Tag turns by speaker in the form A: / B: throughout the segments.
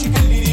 A: she can lead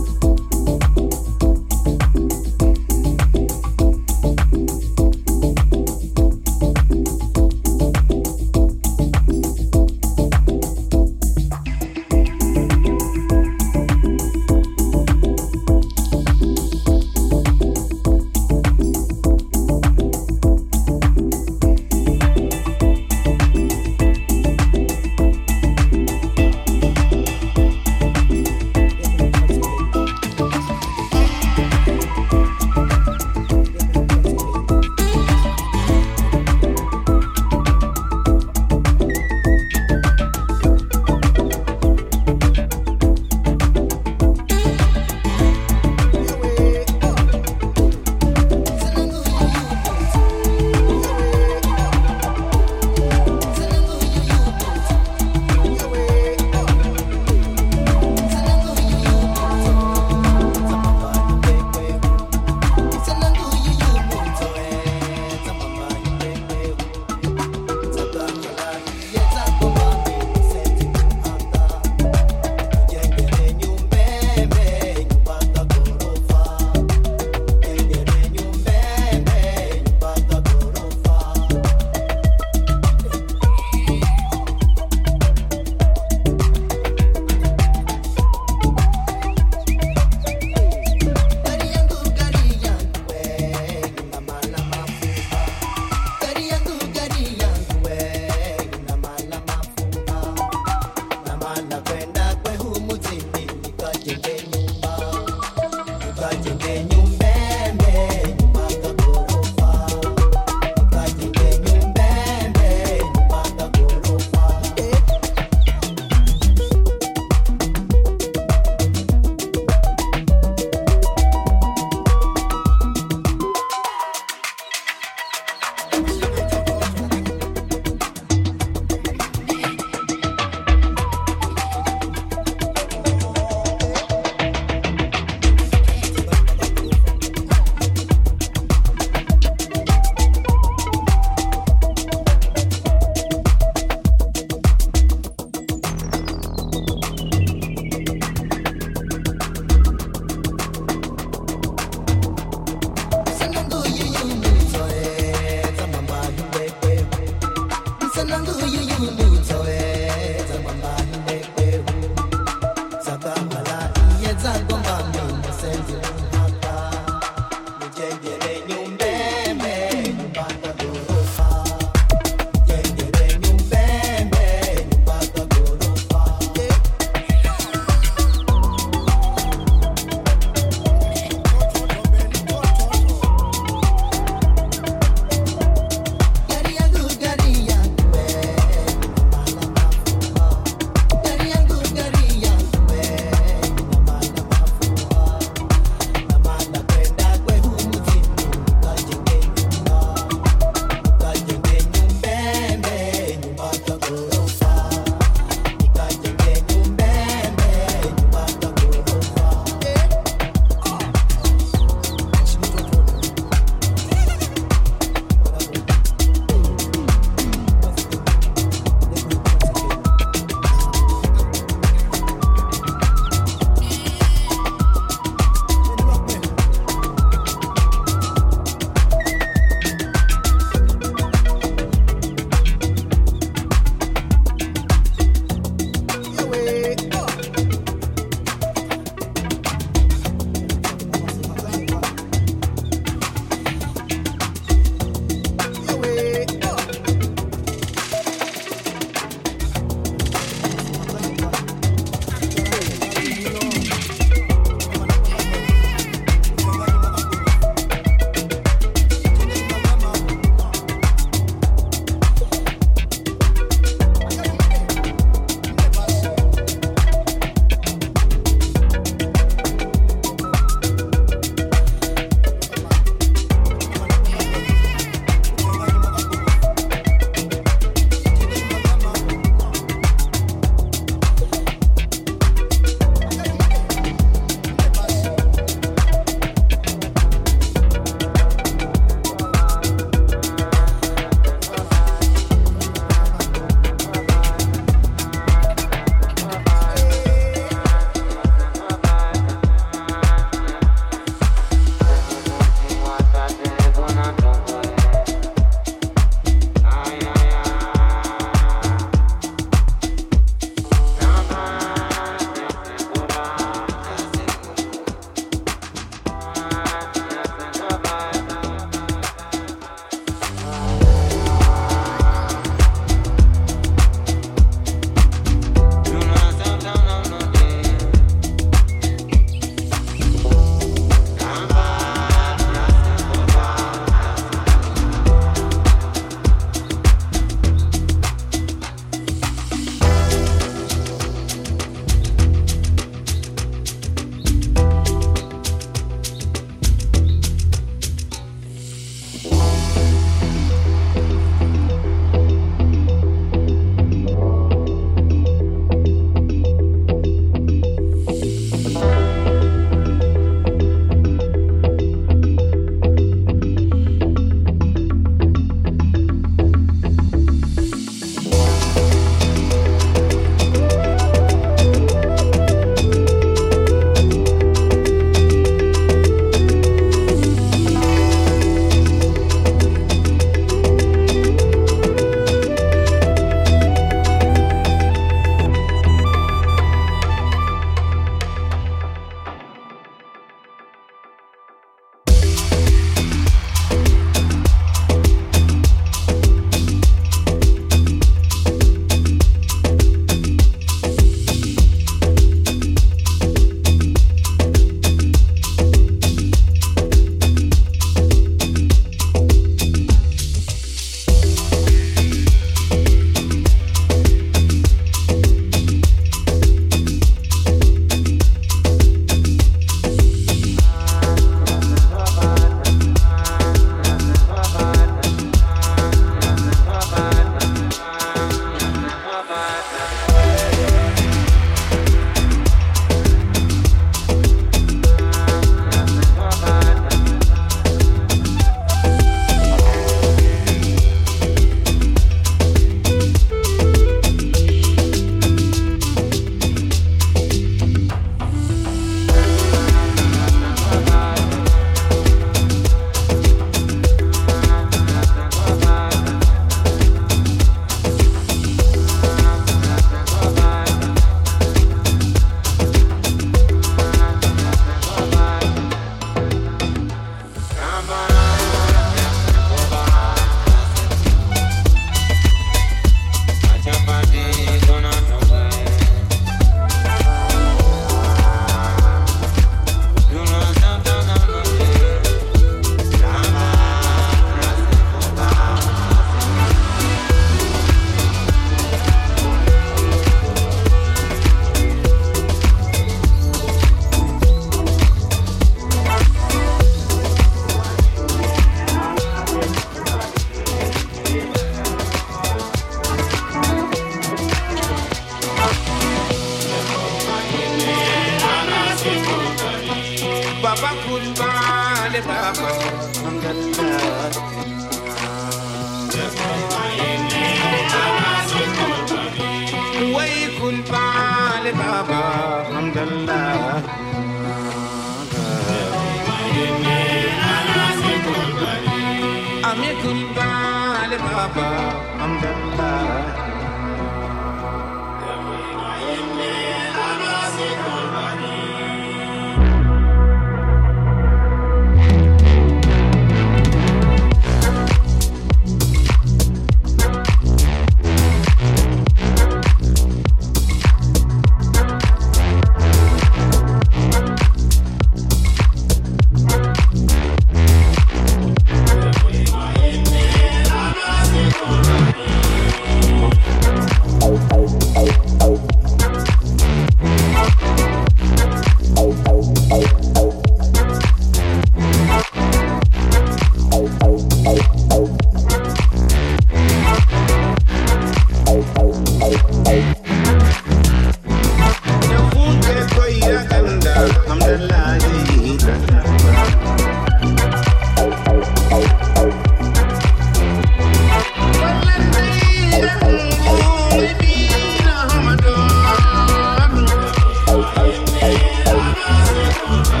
B: Oh.